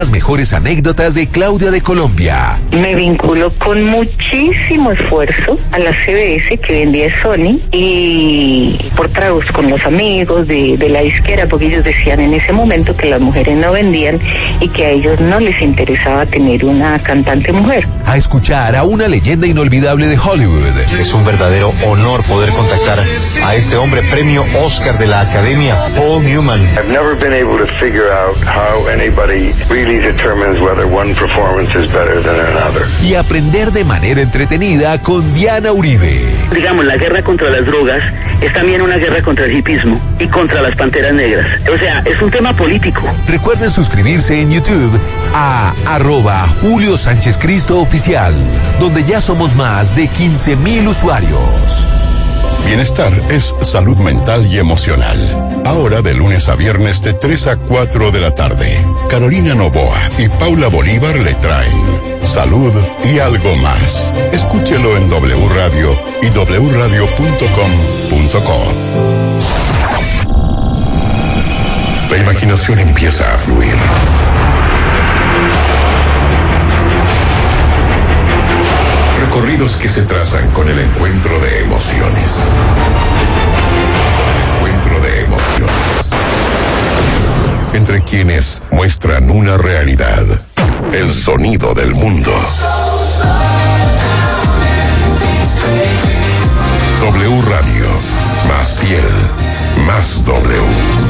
Las mejores anécdotas de Claudia de Colombia. Me vinculo con muchísimo esfuerzo a la CBS que vendía Sony y por tragos con los amigos de, de la disquera porque ellos decían en ese momento que las mujeres no vendían y que a ellos no les interesaba tener una cantante mujer. A escuchar a una leyenda inolvidable de Hollywood. Es un verdadero honor poder contactar a este hombre premio Oscar de la Academia, Paul Newman. I've never been able to figure out how anybody really determines whether one performance is better than another. Y aprender de manera entretenida con Diana Uribe. Digamos, la guerra contra las drogas es también una guerra contra el hipismo y contra las panteras negras. O sea, es un tema político. Recuerden suscribirse en YouTube a arroba Julio Sánchez Cristo Oficial, donde ya somos más de 15 mil usuarios. Bienestar es salud mental y emocional. Ahora de lunes a viernes de 3 a 4 de la tarde. Carolina Novoa y Paula Bolívar le traen salud y algo más. Escúchelo en W Radio y wradio.com.co. La imaginación empieza a fluir. Recorridos que se trazan con el encuentro de emociones. Encuentro de emociones. Entre quienes muestran una realidad. El sonido del mundo. W Radio. Más fiel. Más W.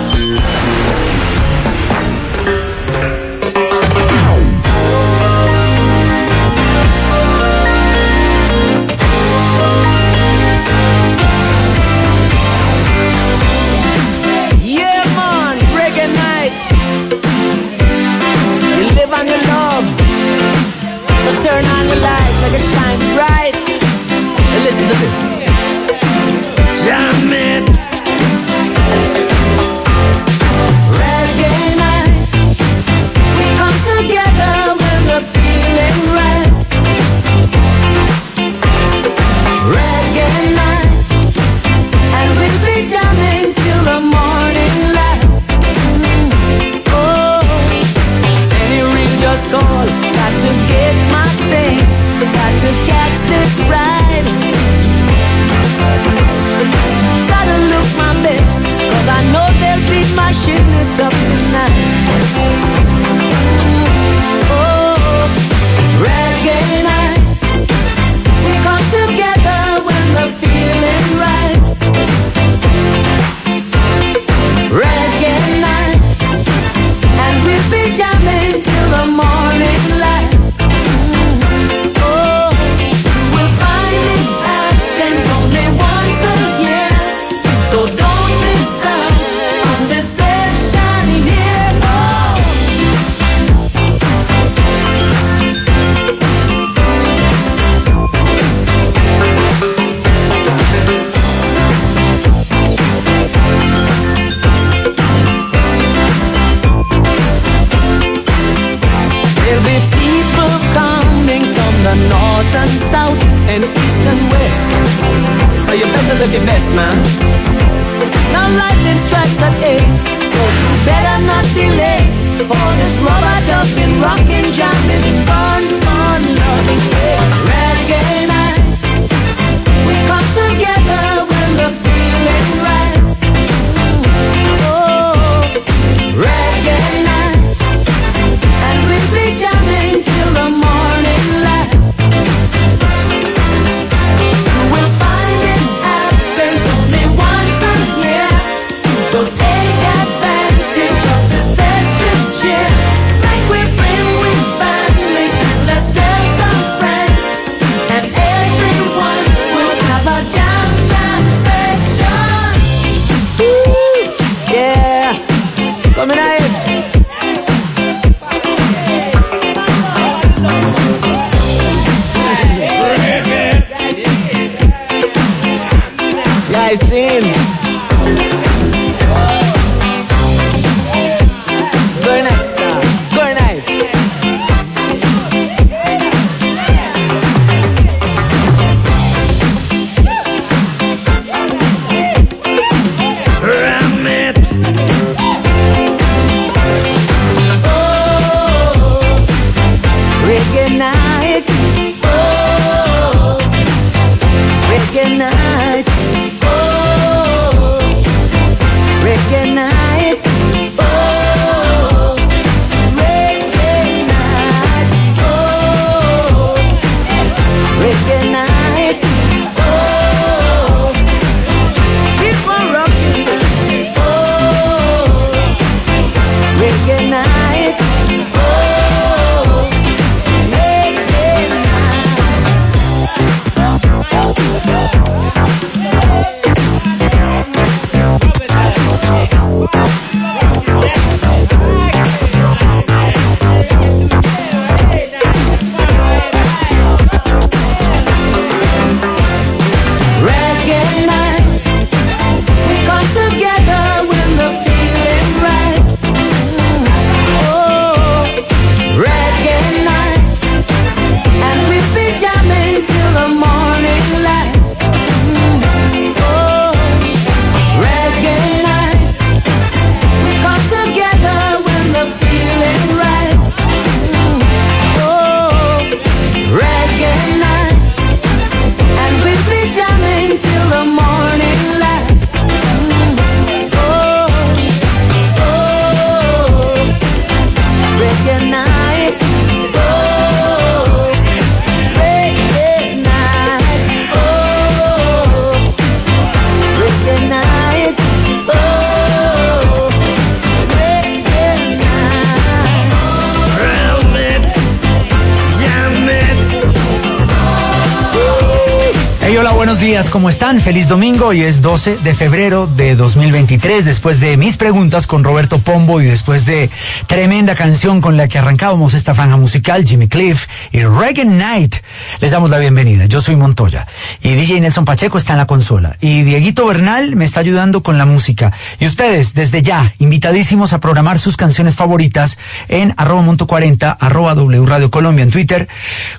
North and south and east and west. So you better look your best, man. Now lightning strikes at eight, so you better not be late for this rubber dubbing, rockin', jamming, fun, fun, loving, reggae night. We come together Feliz domingo. Hoy es 12 de febrero de 2023. Después de mis preguntas con Roberto Pombo y después de tremenda canción con la que arrancábamos esta franja musical, Jimmy Cliff y Reggae Night, les damos la bienvenida. Yo soy Montoya y DJ Nelson Pacheco está en la consola y Dieguito Bernal me está ayudando con la música. Y ustedes, desde ya, invitadísimos a programar sus canciones favoritas en arroba monto 40, arroba W Radio Colombia en Twitter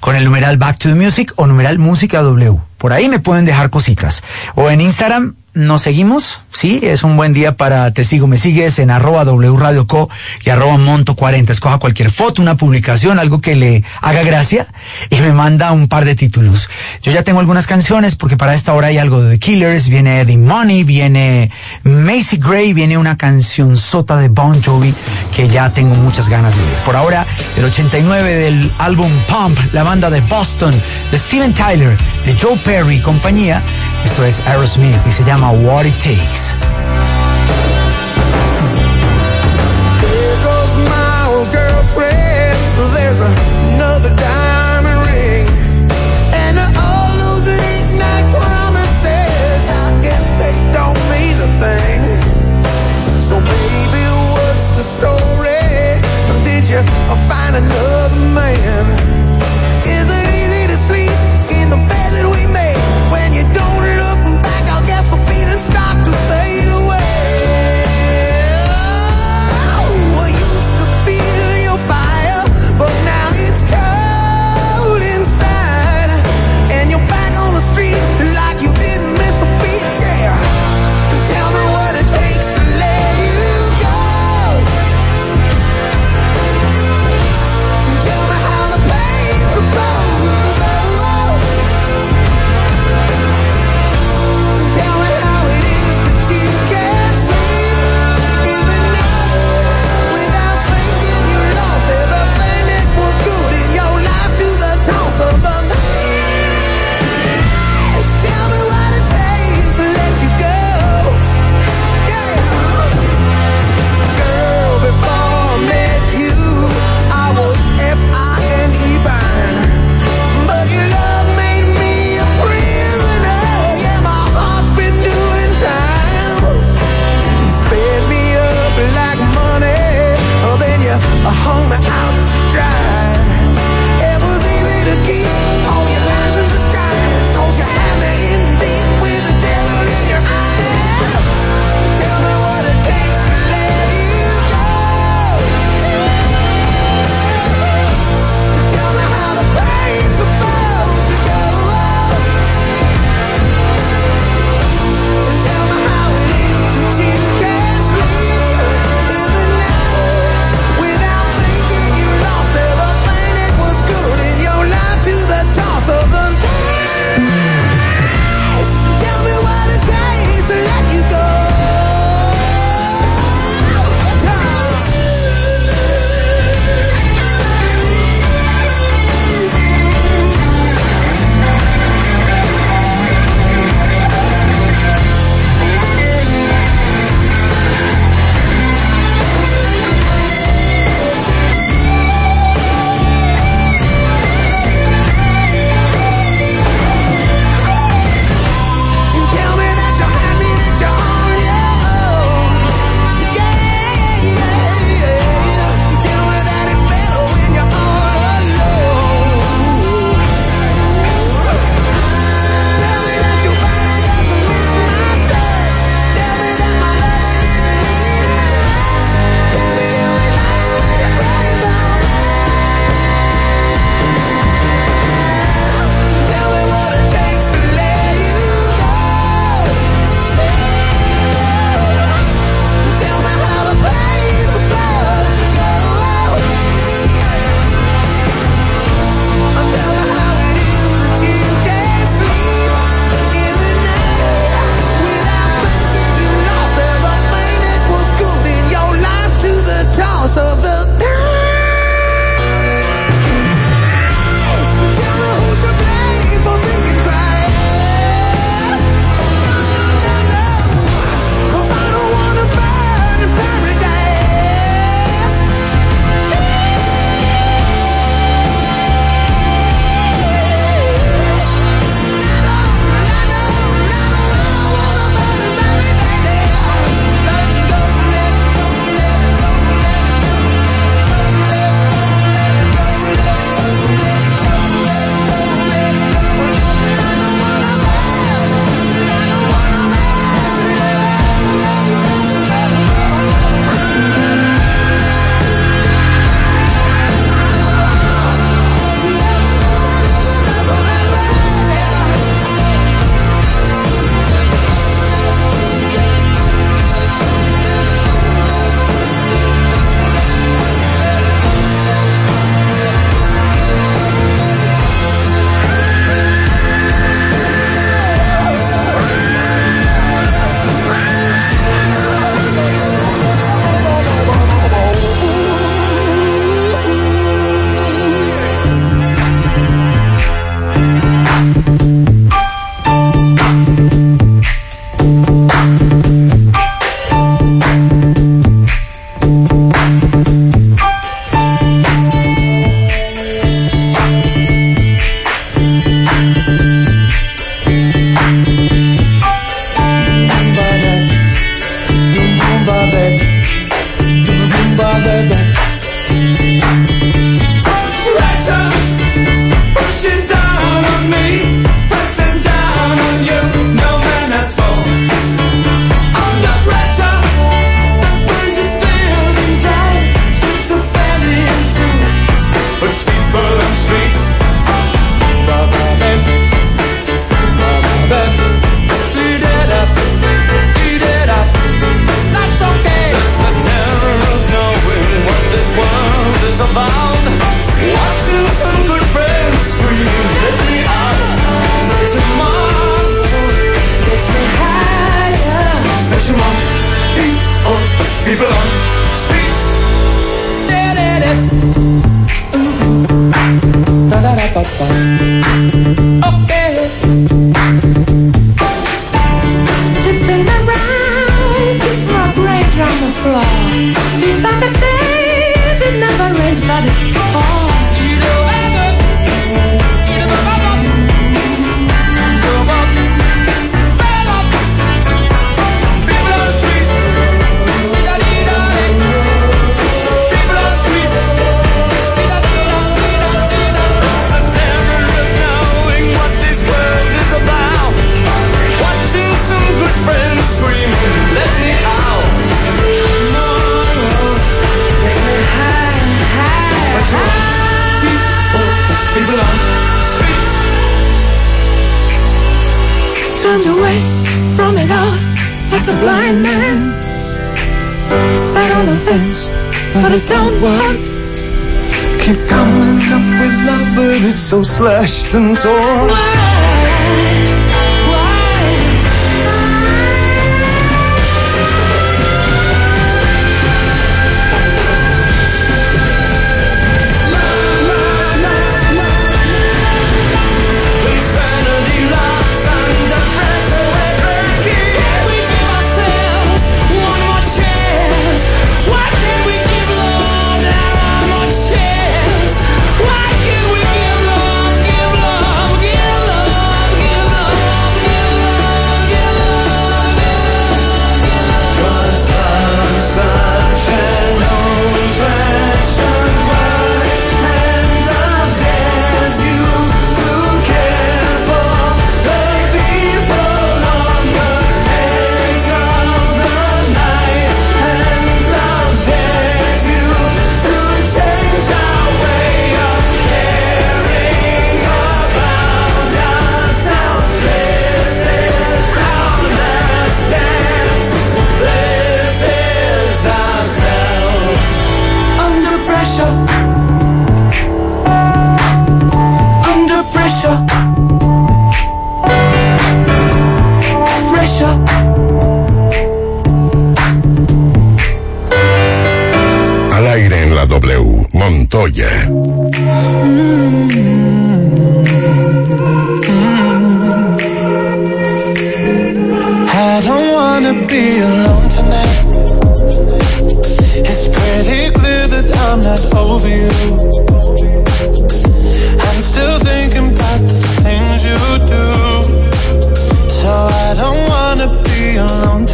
con el numeral Back to the Music o numeral Música W. Por ahí me pueden dejar cositas. O en Instagram nos seguimos, sí, es un buen día para te sigo, me sigues en arroba W Radio Co y arroba Monto 40. Escoja cualquier foto, una publicación, algo que le haga gracia y me manda un par de títulos. Yo ya tengo algunas canciones porque para esta hora hay algo de The Killers, viene Eddie Money, viene Macy Gray, viene una canción sota de Bon Jovi que ya tengo muchas ganas de ver. Por ahora, el 89 del álbum Pump, la banda de Boston, de Steven Tyler, de Joe Perry y compañía. Esto es Aerosmith y se llama What It Takes. It comes up with love, but it's so slashed and torn.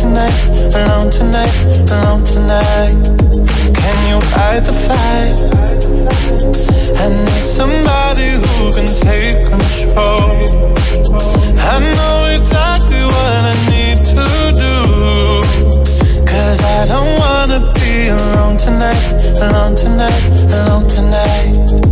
tonight, alone tonight, alone tonight. Can you fight the fight? I need somebody who can take control. I know exactly what I need to do. Cause I don't wanna be alone tonight, alone tonight, alone tonight.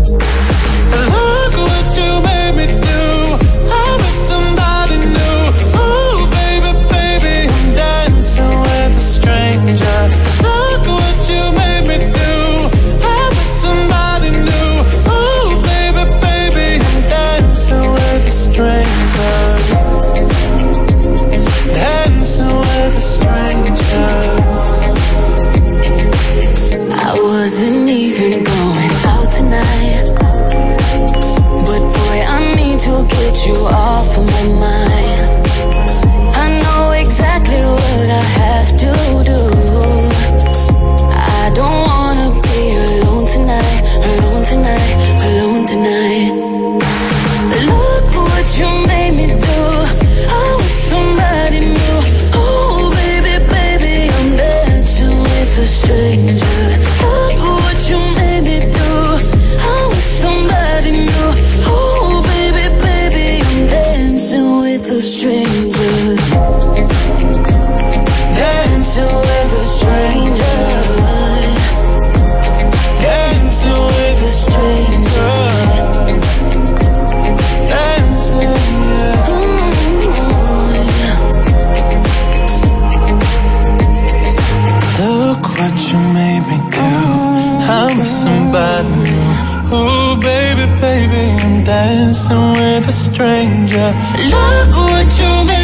with a stranger. Look what you made.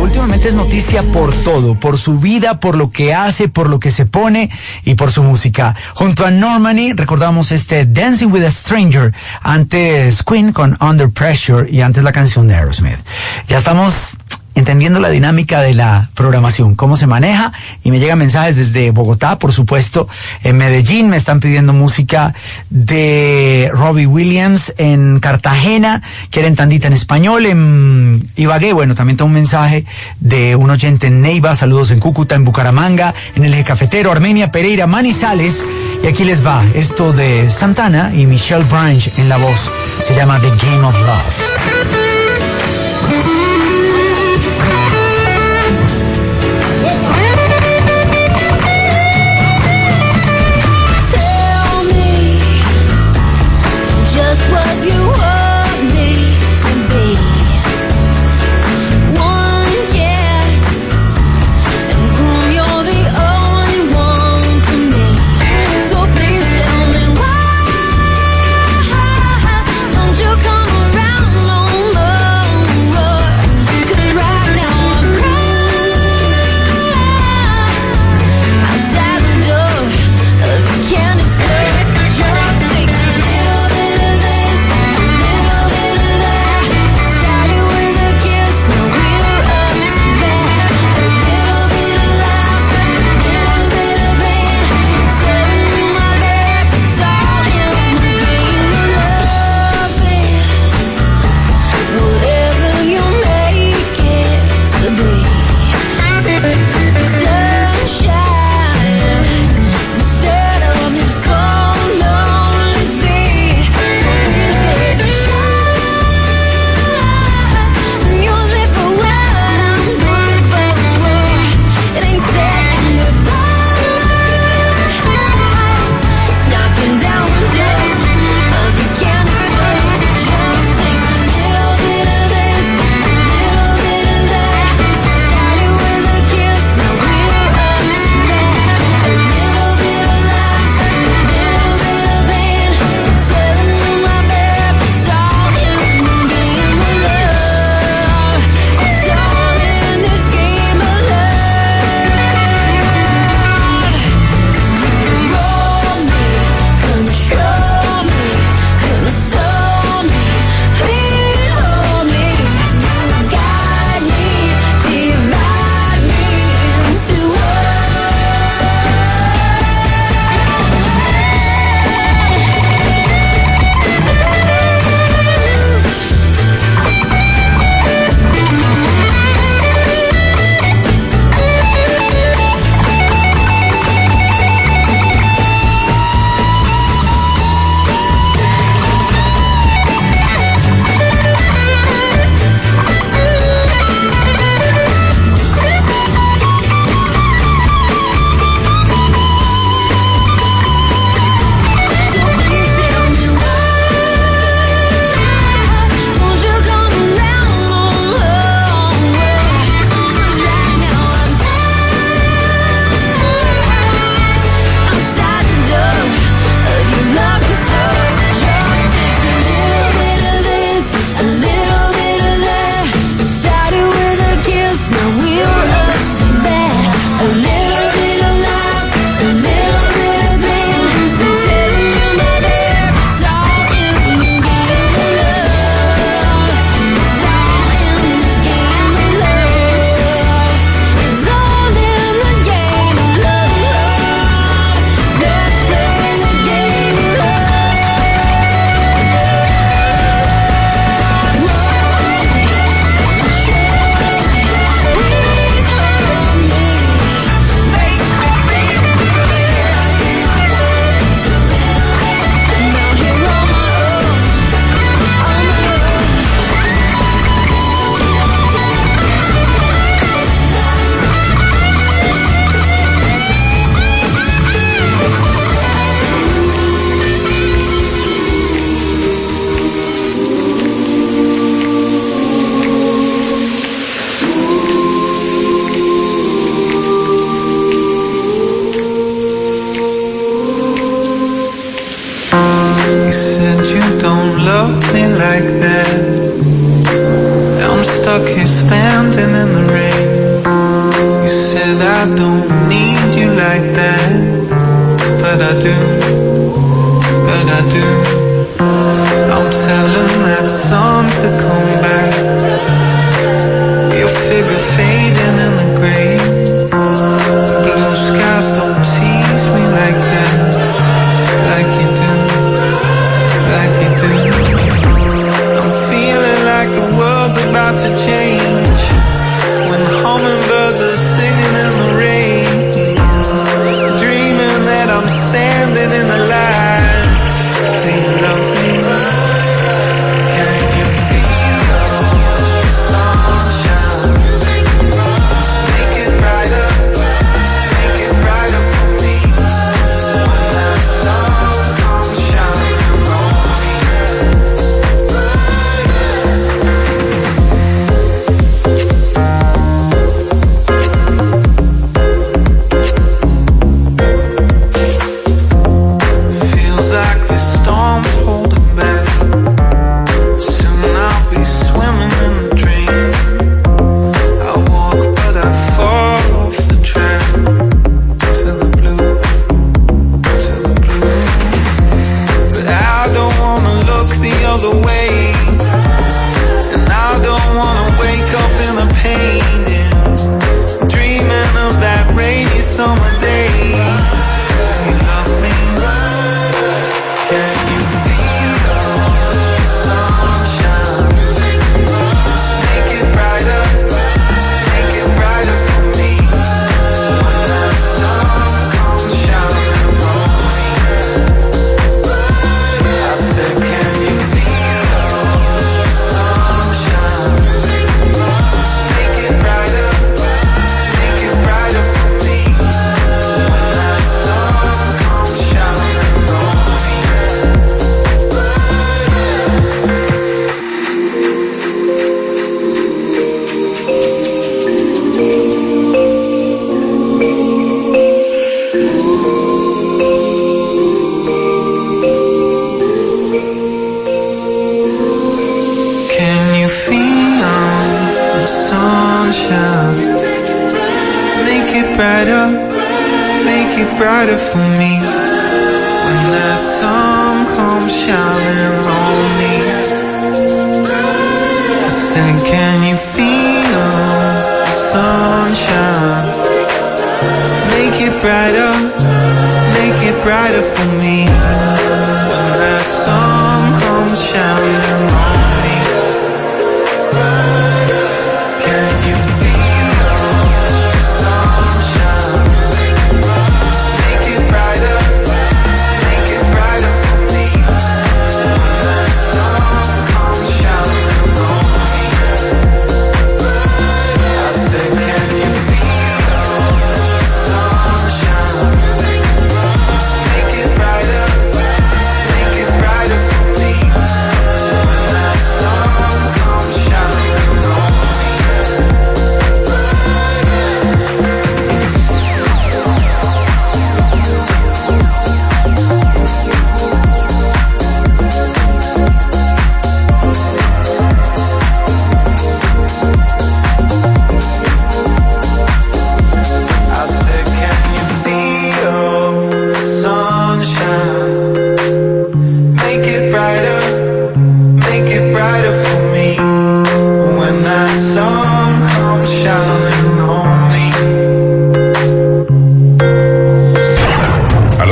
Últimamente es noticia por todo, por su vida, por lo que hace, por lo que se pone y por su música. Junto a Normani recordamos este Dancing with a Stranger, antes Queen con Under Pressure y antes la canción de Aerosmith. Ya estamos entendiendo la dinámica de la programación, cómo se maneja y me llegan mensajes desde Bogotá, por supuesto, en Medellín me están pidiendo música de Robbie Williams, en Cartagena quieren tandita en español, en Ibagué, bueno, también tengo un mensaje de un oyente en Neiva, saludos en Cúcuta, en Bucaramanga, en el eje cafetero, Armenia, Pereira, Manizales. Y aquí les va esto de Santana y Michelle Branch en la voz, se llama The Game of Love.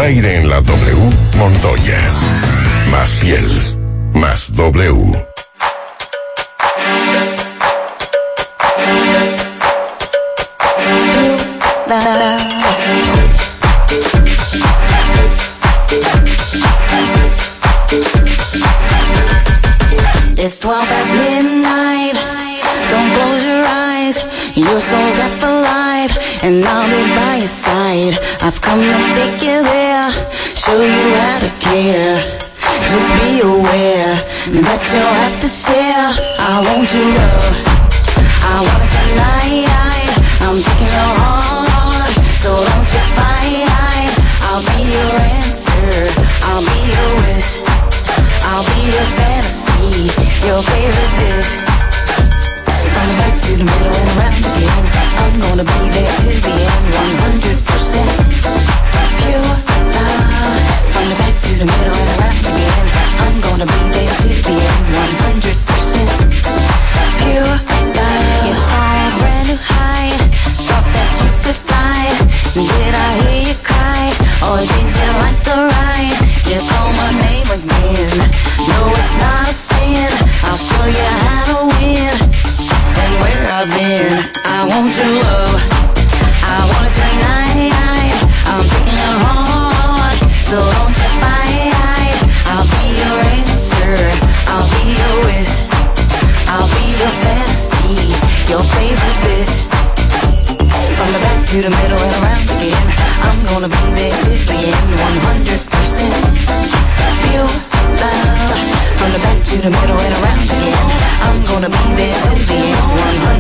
aire en la W Montoya. Más piel, más W. It's 12 past midnight. Don't close your eyes. Your soul's up alive, and I'll be by your side. I've come to take it. care. Just be aware that you'll have to share. I want your love. I want it tonight. I'm taking it heart, so don't you fight. I'll be your answer. I'll be your wish. I'll be your fantasy. Your favorite dish. From back to the middle and around again. I'm gonna be there to the end, 100% pure. the middle and the end I'm gonna be there to the end 100% Pure love Yes, I'm brand new high Thought that you could fly Did I hear you cry? Or did you like the ride? You call my name again No, it's not a sin I'll show you how to win And where I've been I want your love I want tonight I'm thinking your heart. So don't I'll be the fantasy, your favorite bitch. From the back to the middle and around again. I'm gonna be there till the end, 100%. Feel love. From the back to the middle and around again. I'm gonna be there till the end, 100%.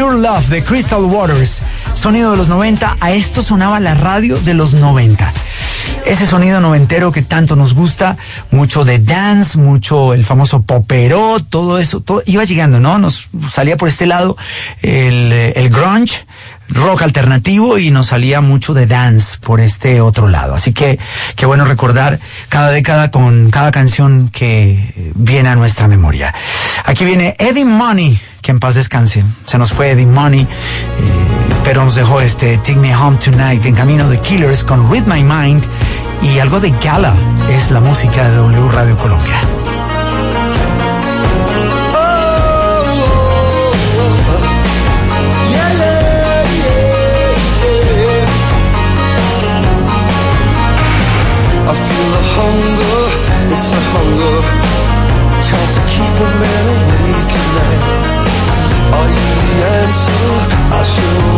Pure Love de Crystal Waters. Sonido de los 90. A esto sonaba la radio de los 90. Ese sonido noventero que tanto nos gusta, mucho de dance, mucho el famoso popero, todo eso, todo iba llegando, ¿no? Nos salía por este lado el, el grunge, rock alternativo y nos salía mucho de dance por este otro lado. Así que qué bueno recordar cada década con cada canción que viene a nuestra memoria. Aquí viene Eddie Money, en paz descanse. Se nos fue Eddie Money, eh, pero nos dejó este Take Me Home Tonight en camino de Killers con Read My Mind y algo de Gala es la música de W Radio Colombia. Hunger, it's a hunger I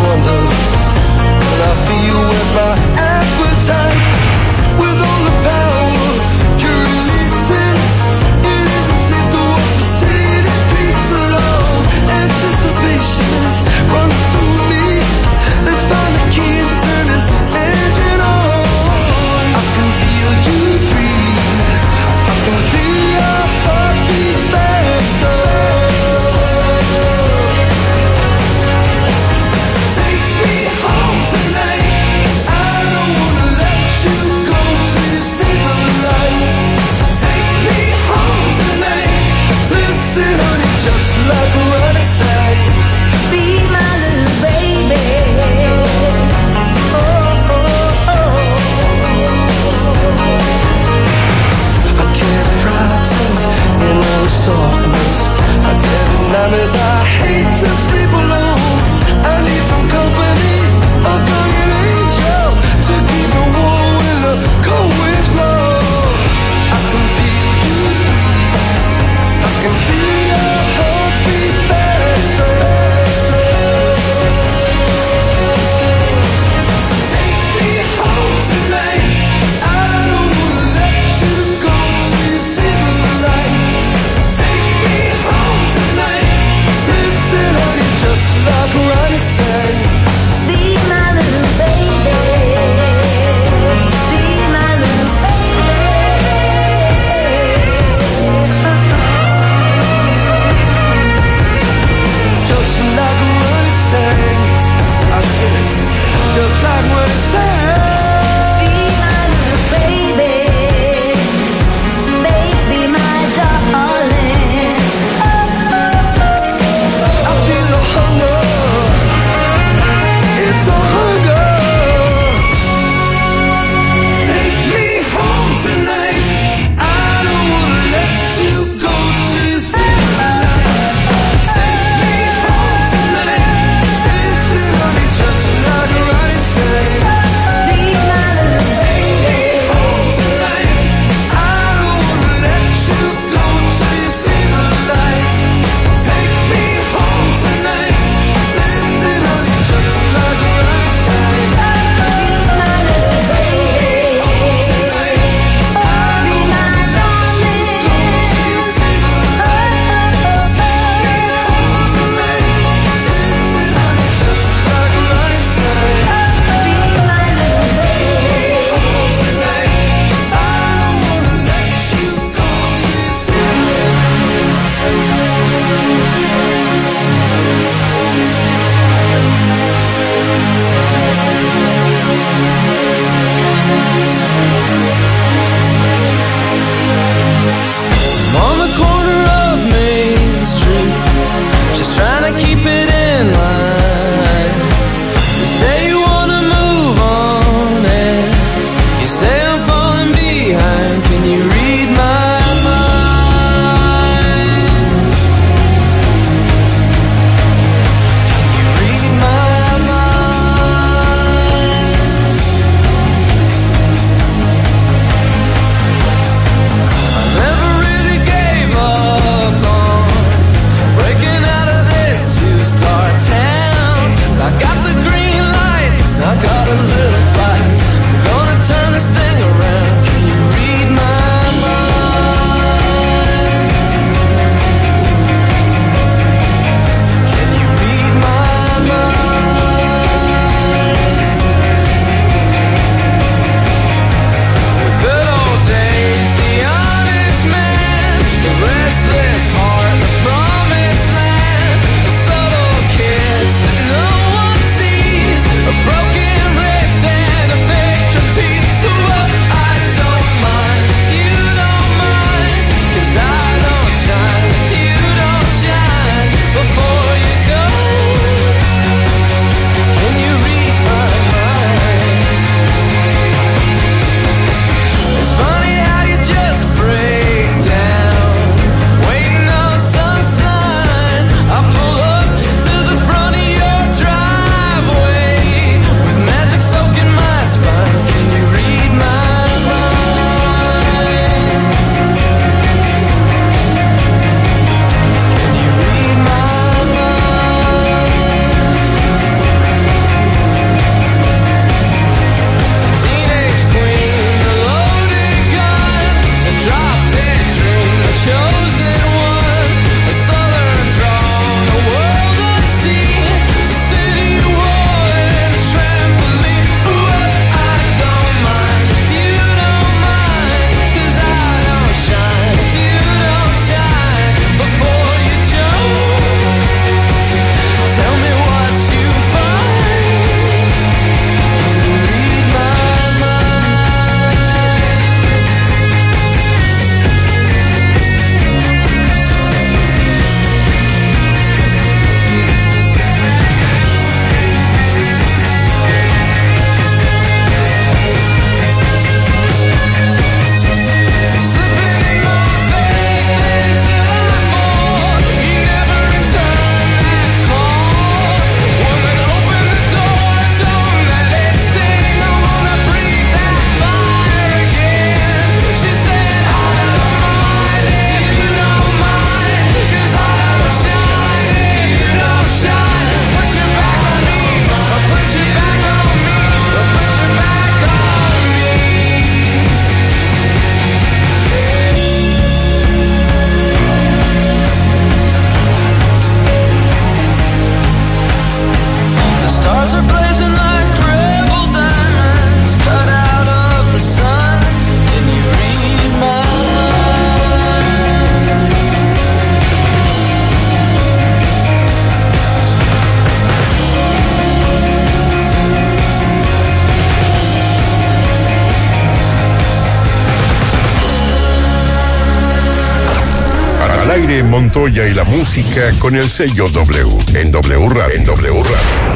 música con el sello W en W Radio. En W Radio.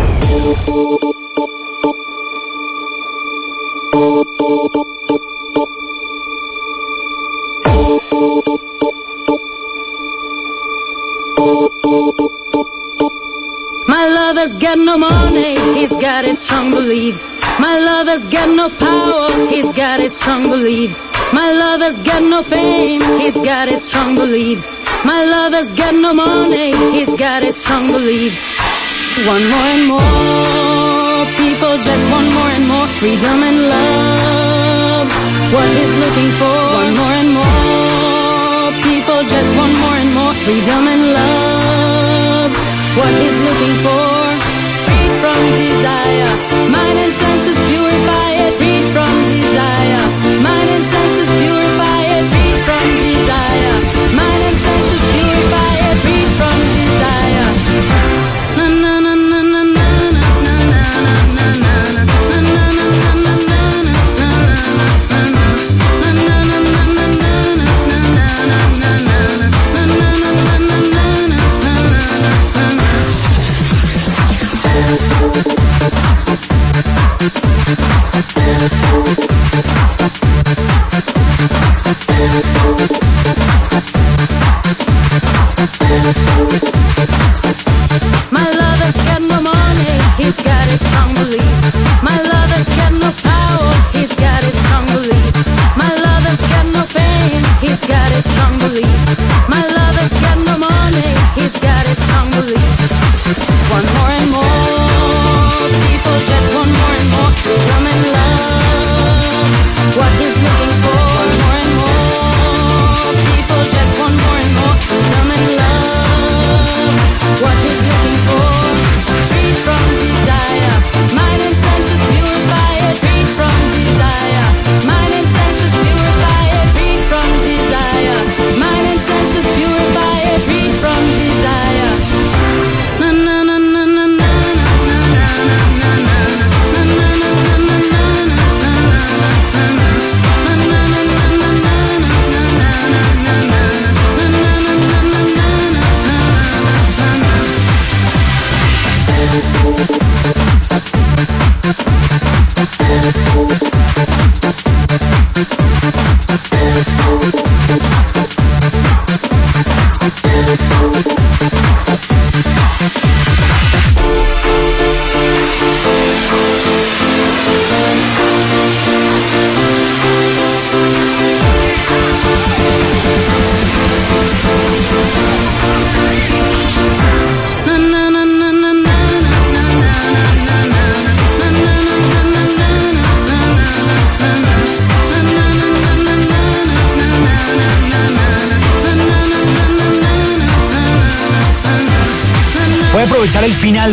My lover's got no money, he's got his strong beliefs. My lover's got no power, he's got his strong beliefs. My lover's got no fame, he's got his strong beliefs. My lover's got no money, he's got his strong beliefs. One more and more, people just want more and more freedom and love. What he's looking for, one more and more, people just want more and more freedom and love. What he's looking for, free from desire, mind and senses purify it, free from desire, Thank you.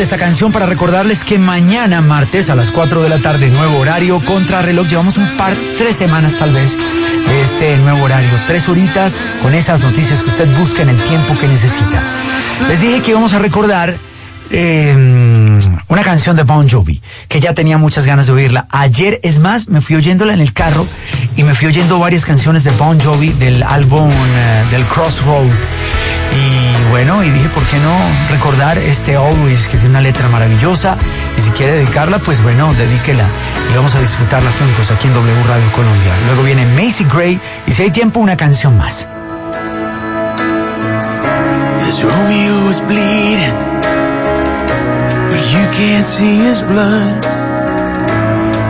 Esta canción para recordarles que mañana, martes, a las 4 de la tarde, nuevo horario, contra reloj, llevamos un par, tres semanas tal vez, de este nuevo horario. Tres horitas con esas noticias que usted busca en el tiempo que necesita. Les dije que íbamos a recordar eh, una canción de Bon Jovi, que ya tenía muchas ganas de oírla. Ayer, es más, me fui oyéndola en el carro y me fui oyendo varias canciones de Bon Jovi del álbum eh, del Crossroad. Y bueno, y dije, ¿por qué no recordar este Always, que tiene una letra maravillosa? Y si quiere dedicarla, pues bueno, dedíquela. Y vamos a disfrutarla juntos aquí en W Radio Colombia. Luego viene Macy Gray y si hay tiempo, una canción más.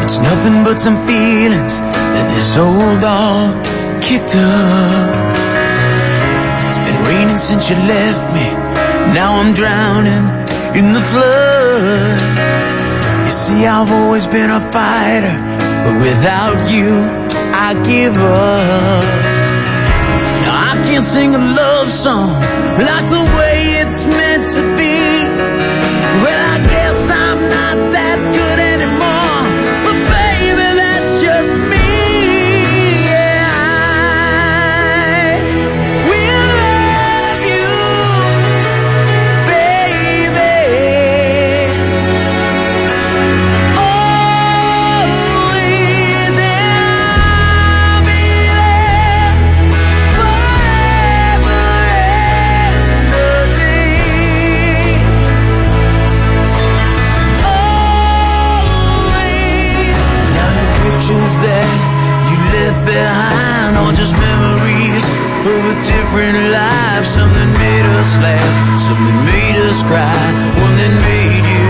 It's nothing but some feelings that this old dog up. Raining since you left me. Now I'm drowning in the flood. You see, I've always been a fighter, but without you, I give up. Now I can't sing a love song like the way us laugh. Some that made us cry. One that made you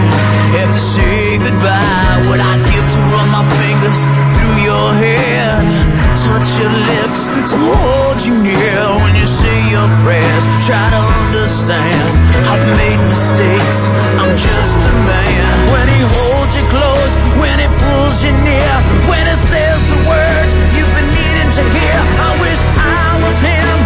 have to say goodbye. What I'd give to run my fingers through your hair, touch your lips to hold you near. When you say your prayers, try to understand. I've made mistakes. I'm just a man. When he holds you close, when he pulls you near, when he says the words you've been needing to hear. I wish I was him.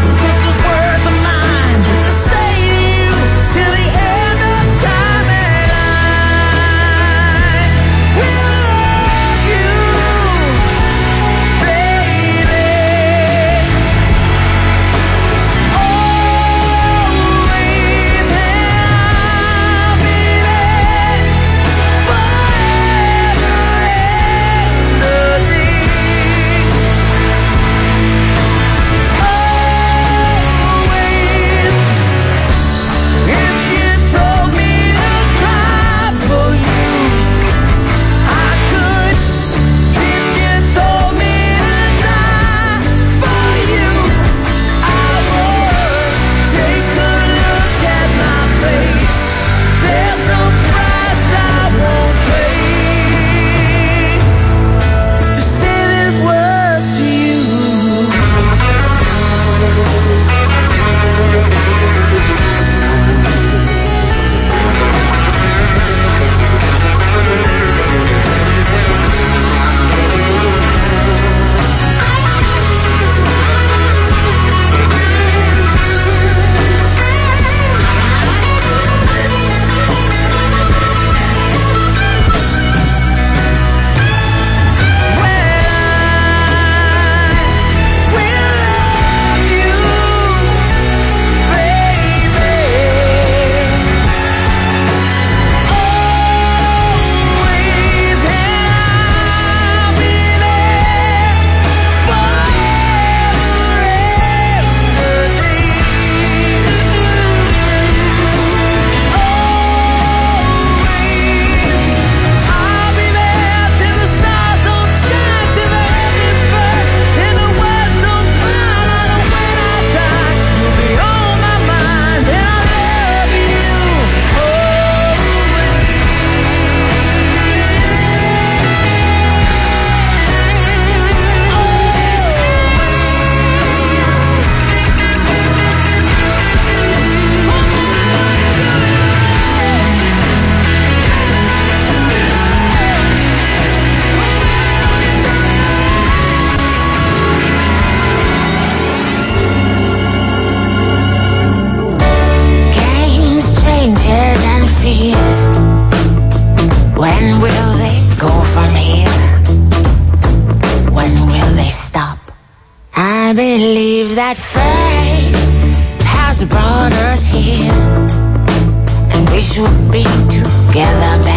and we should be together.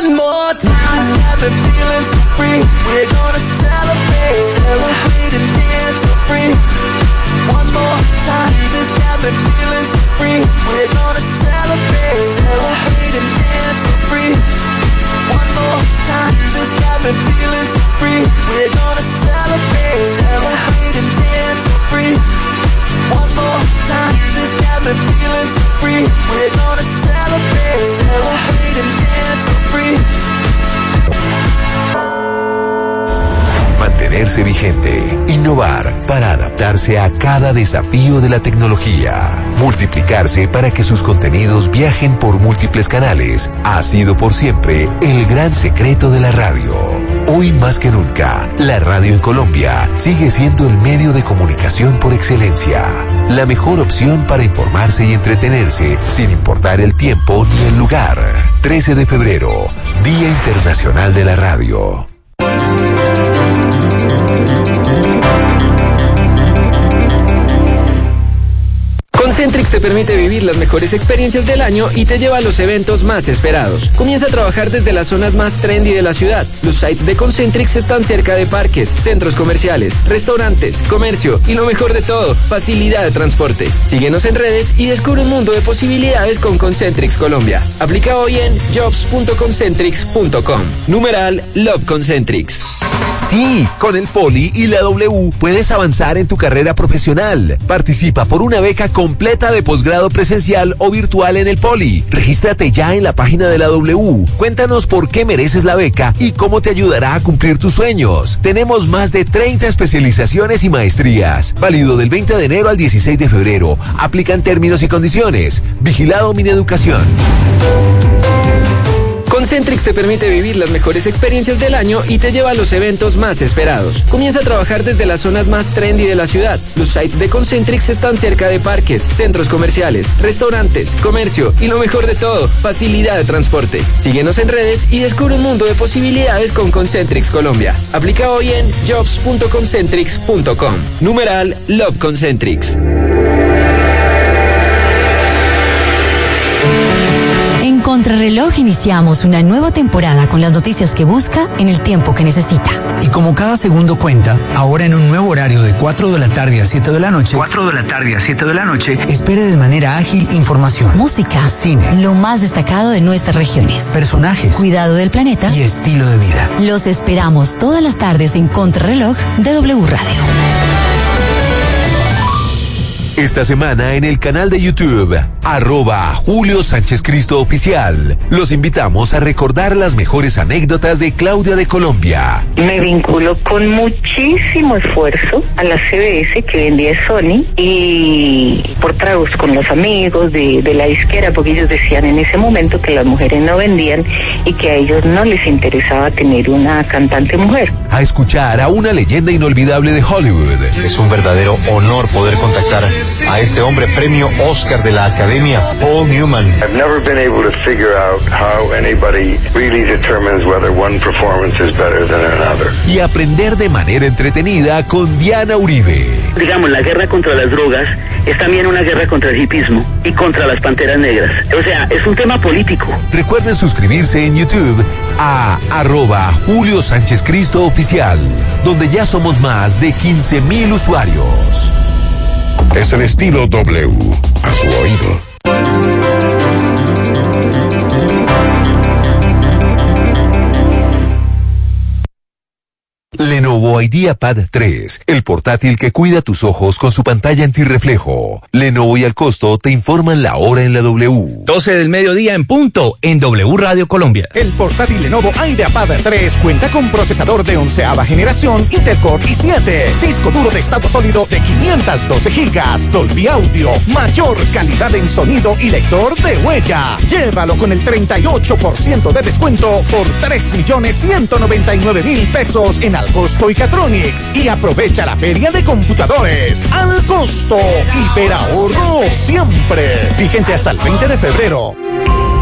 One more time. Got me feeling so free. We're gonna celebrate. Celebrate and dance so free. One more time, this got me feeling so free. We're gonna celebrate, celebrate and dance so free. One more time, this got me feeling so free. We're gonna celebrate, celebrate and dance so free. Mantenerse vigente, innovar para adaptarse a cada desafío de la tecnología, multiplicarse para que sus contenidos viajen por múltiples canales, ha sido por siempre el gran secreto de la radio. Hoy más que nunca, la radio en Colombia sigue siendo el medio de comunicación por excelencia, la mejor opción para informarse y entretenerse sin importar el tiempo ni el lugar. 13 de febrero, Día Internacional de la Radio. Concentrix te permite vivir las mejores experiencias del año y te lleva a los eventos más esperados. Comienza a trabajar desde las zonas más trendy de la ciudad. Los sites de Concentrix están cerca de parques, centros comerciales, restaurantes, comercio y lo mejor de todo, facilidad de transporte. Síguenos en redes y descubre un mundo de posibilidades con Concentrix Colombia. Aplica hoy en jobs.concentrix.com. Numeral Love Concentrix. Sí, con el Poli y la W puedes avanzar en tu carrera profesional. Participa por una beca completa de posgrado presencial o virtual en el Poli. Regístrate ya en la página de la W. Cuéntanos por qué mereces la beca y cómo te ayudará a cumplir tus sueños. Tenemos más de 30 especializaciones y maestrías. Válido del 20 de enero al 16 de febrero. Aplican términos y condiciones. Vigilado Mineducación. Concentrix te permite vivir las mejores experiencias del año y te lleva a los eventos más esperados. Comienza a trabajar desde las zonas más trendy de la ciudad. Los sites de Concentrix están cerca de parques, centros comerciales, restaurantes, comercio y lo mejor de todo, facilidad de transporte. Síguenos en redes y descubre un mundo de posibilidades con Concentrix Colombia. Aplica hoy en jobs.concentrix.com. Numeral Love Concentrix. Contrarreloj iniciamos una nueva temporada con las noticias que busca en el tiempo que necesita. Y como cada segundo cuenta, ahora en un nuevo horario de 4 de la tarde a 7 de la noche, 4 de la tarde a 7 de la noche, espere de manera ágil información, Música, cine, lo más destacado de nuestras regiones, personajes cuidado del planeta y estilo de vida. Los esperamos todas las tardes en Contrarreloj de W Radio. Esta semana en el canal de YouTube, arroba Julio Sánchez Cristo Oficial. Los invitamos a recordar las mejores anécdotas de Claudia de Colombia. Me vinculo con muchísimo esfuerzo a la CBS que vendía Sony y por tragos con los amigos de, de la disquera, porque ellos decían en ese momento que las mujeres no vendían y que a ellos no les interesaba tener una cantante mujer. A escuchar a una leyenda inolvidable de Hollywood. Es un verdadero honor poder contactar a este hombre premio Oscar de la Academia, Paul Newman. I've never been able to figure out how anybody really determines whether one performance is better than another. Y aprender de manera entretenida con Diana Uribe. Digamos, la guerra contra las drogas es también una guerra contra el hipismo y contra las panteras negras. O sea, es un tema político. Recuerden suscribirse en YouTube a arroba Julio Sánchez Cristo Oficial, donde ya somos más de 15 mil usuarios. Es el estilo W, a su oído. Música Lenovo IdeaPad 3, el portátil que cuida tus ojos con su pantalla antirreflejo. Lenovo y al costo te informan la hora en la W. 12 del mediodía en punto en W Radio Colombia. El portátil Lenovo IdeaPad 3 cuenta con procesador de onceava generación Intel Core i7, disco duro de estado sólido de 512 gigas, Dolby Audio, mayor calidad en sonido y lector de huella. Llévalo con el 38% de descuento por 3 millones 199 mil pesos en Al Costo y Catronics y aprovecha la feria de computadores. Al Costo, hiperahorro siempre. Vigente hasta el 20 de febrero.